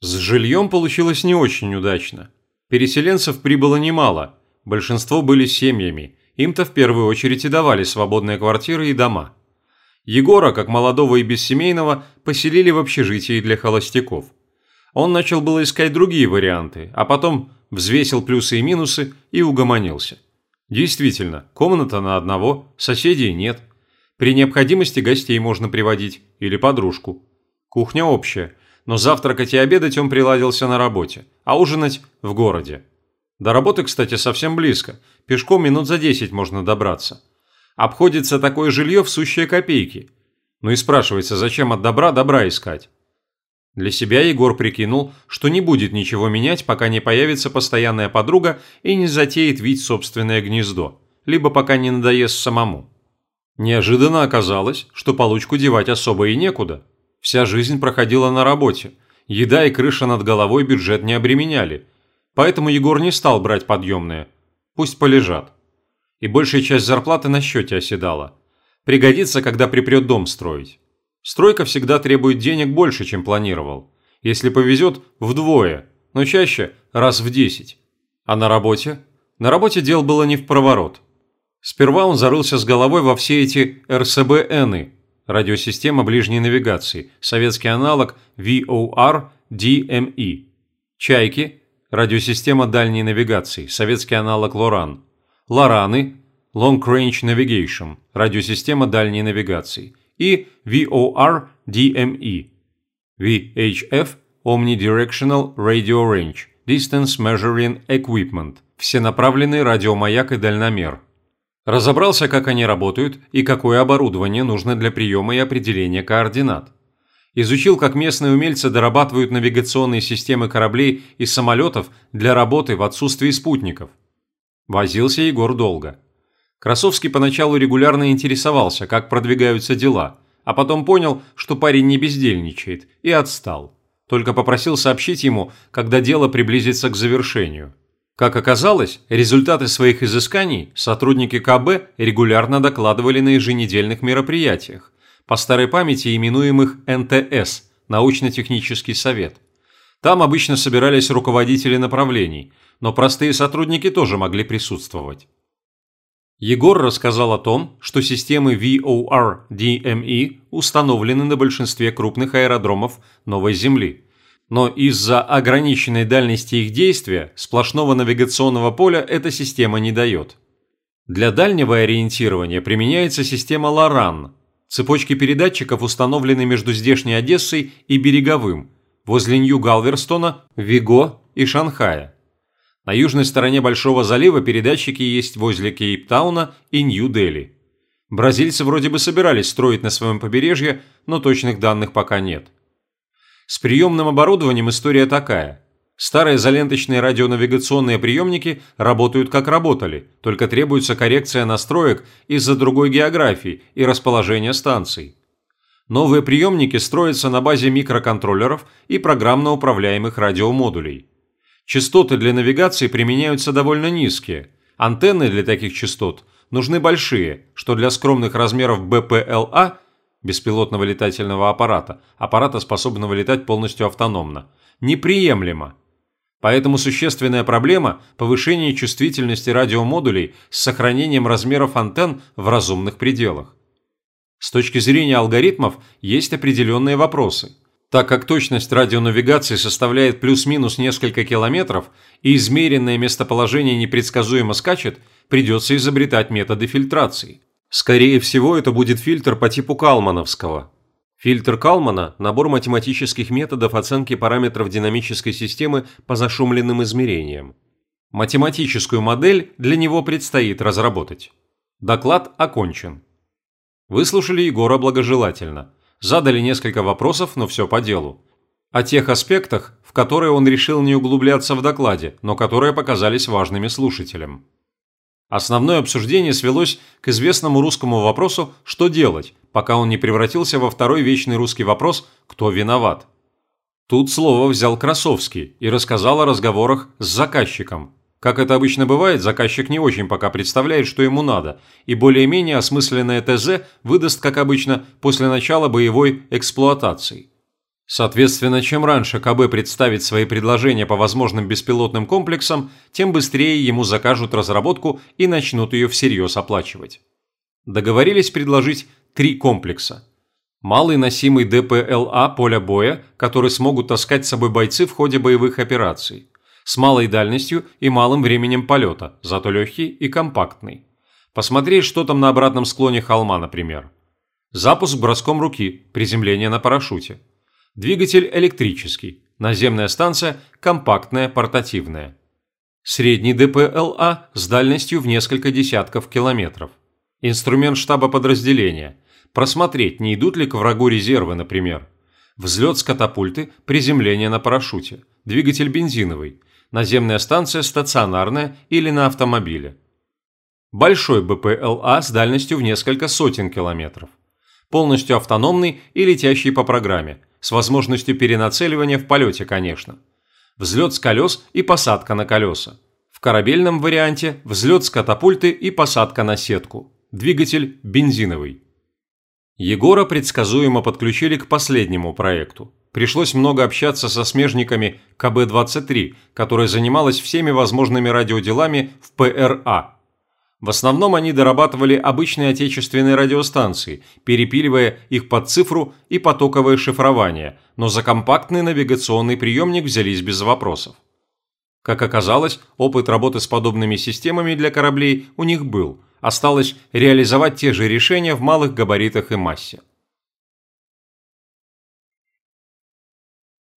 С жильем получилось не очень удачно. Переселенцев прибыло немало, большинство были семьями, им-то в первую очередь и давали свободные квартиры и дома. Егора, как молодого и бессемейного, поселили в общежитии для холостяков. Он начал было искать другие варианты, а потом взвесил плюсы и минусы и угомонился. Действительно, комната на одного, соседей нет. При необходимости гостей можно приводить или подружку. Кухня общая, но завтракать и обедать он приладился на работе, а ужинать – в городе. До работы, кстати, совсем близко, пешком минут за 10 можно добраться. Обходится такое жилье в сущие копейки. Ну и спрашивается, зачем от добра добра искать? Для себя Егор прикинул, что не будет ничего менять, пока не появится постоянная подруга и не затеет вить собственное гнездо, либо пока не надоест самому. Неожиданно оказалось, что получку девать особо и некуда. Вся жизнь проходила на работе. Еда и крыша над головой бюджет не обременяли. Поэтому Егор не стал брать подъемные. Пусть полежат. И большая часть зарплаты на счете оседала. Пригодится, когда припрет дом строить. Стройка всегда требует денег больше, чем планировал. Если повезет, вдвое, но чаще раз в десять. А на работе? На работе дел было не в проворот. Сперва он зарылся с головой во все эти РСБНы, радиосистема ближней навигации, советский аналог VOR DME. Чайки, радиосистема дальней навигации, советский аналог LORAN. Лораны, Long Range Navigation, радиосистема дальней навигации – и VOR-DME, VHF Omnidirectional Radio Range, Distance Measuring Equipment, всенаправленный радиомаяк и дальномер. Разобрался, как они работают и какое оборудование нужно для приема и определения координат. Изучил, как местные умельцы дорабатывают навигационные системы кораблей и самолетов для работы в отсутствии спутников. Возился Егор долго. Красовский поначалу регулярно интересовался, как продвигаются дела, а потом понял, что парень не бездельничает, и отстал. Только попросил сообщить ему, когда дело приблизится к завершению. Как оказалось, результаты своих изысканий сотрудники КБ регулярно докладывали на еженедельных мероприятиях, по старой памяти именуемых НТС – научно-технический совет. Там обычно собирались руководители направлений, но простые сотрудники тоже могли присутствовать. Егор рассказал о том, что системы VOR-DME установлены на большинстве крупных аэродромов Новой Земли. Но из-за ограниченной дальности их действия сплошного навигационного поля эта система не дает. Для дальнего ориентирования применяется система LORAN. Цепочки передатчиков установлены между здешней Одессой и Береговым, возле Нью-Галверстона, Виго и Шанхая. На южной стороне Большого залива передатчики есть возле Кейптауна и Нью-Дели. Бразильцы вроде бы собирались строить на своем побережье, но точных данных пока нет. С приемным оборудованием история такая. Старые изоленточные радионавигационные приемники работают как работали, только требуется коррекция настроек из-за другой географии и расположения станций. Новые приемники строятся на базе микроконтроллеров и программно управляемых радиомодулей. Частоты для навигации применяются довольно низкие. Антенны для таких частот нужны большие, что для скромных размеров БПЛА беспилотного летательного аппарата, аппарата, способного летать полностью автономно, неприемлемо. Поэтому существенная проблема – повышение чувствительности радиомодулей с сохранением размеров антенн в разумных пределах. С точки зрения алгоритмов есть определенные вопросы – так как точность радионавигации составляет плюс-минус несколько километров и измеренное местоположение непредсказуемо скачет, придется изобретать методы фильтрации. Скорее всего, это будет фильтр по типу Калмановского. Фильтр Калмана – набор математических методов оценки параметров динамической системы по зашумленным измерениям. Математическую модель для него предстоит разработать. Доклад окончен. Выслушали Егора благожелательно – задали несколько вопросов, но все по делу. О тех аспектах, в которые он решил не углубляться в докладе, но которые показались важными слушателям. Основное обсуждение свелось к известному русскому вопросу «что делать?», пока он не превратился во второй вечный русский вопрос «кто виноват?». Тут слово взял Красовский и рассказал о разговорах с заказчиком, как это обычно бывает, заказчик не очень пока представляет, что ему надо, и более-менее осмысленное ТЗ выдаст, как обычно, после начала боевой эксплуатации. Соответственно, чем раньше КБ представит свои предложения по возможным беспилотным комплексам, тем быстрее ему закажут разработку и начнут ее всерьез оплачивать. Договорились предложить три комплекса. Малый носимый ДПЛА поля боя, который смогут таскать с собой бойцы в ходе боевых операций. С малой дальностью и малым временем полета, зато легкий и компактный. Посмотреть, что там на обратном склоне холма, например. Запуск броском руки, приземление на парашюте. Двигатель электрический, наземная станция компактная, портативная. Средний ДПЛА с дальностью в несколько десятков километров. Инструмент штаба подразделения. Просмотреть, не идут ли к врагу резервы, например. Взлет с катапульты, приземление на парашюте. Двигатель бензиновый. Наземная станция стационарная или на автомобиле. Большой БПЛА с дальностью в несколько сотен километров. Полностью автономный и летящий по программе – с возможностью перенацеливания в полете, конечно. Взлет с колес и посадка на колеса. В корабельном варианте взлет с катапульты и посадка на сетку. Двигатель бензиновый. Егора предсказуемо подключили к последнему проекту. Пришлось много общаться со смежниками КБ-23, которая занималась всеми возможными радиоделами в ПРА в основном они дорабатывали обычные отечественные радиостанции, перепиливая их под цифру и потоковое шифрование, но за компактный навигационный приемник взялись без вопросов. Как оказалось, опыт работы с подобными системами для кораблей у них был, осталось реализовать те же решения в малых габаритах и массе.